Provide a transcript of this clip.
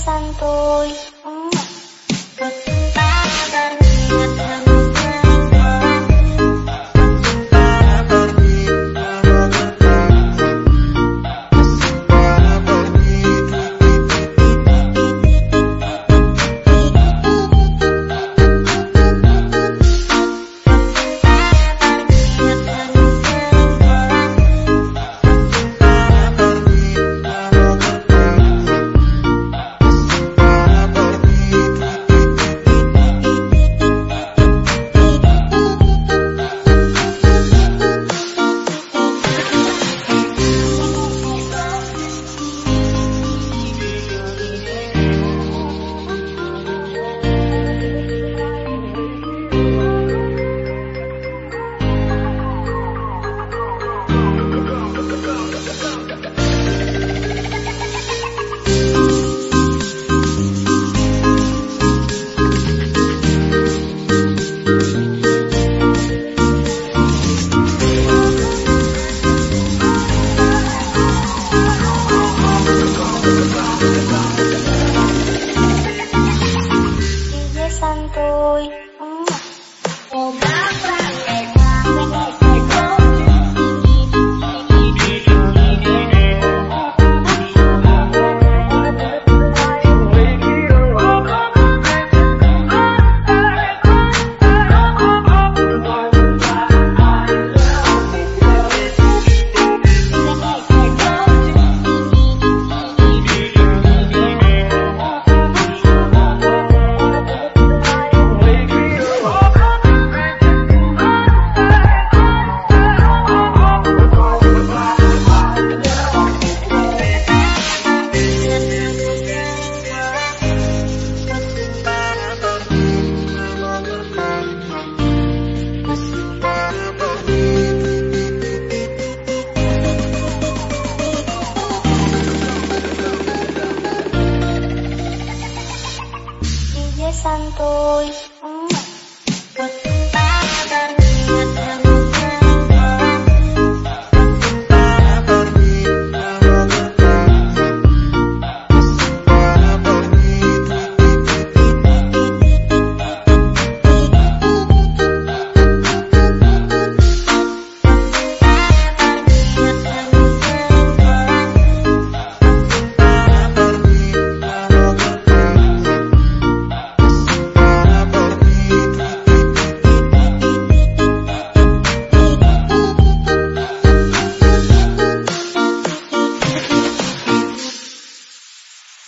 さん一さんと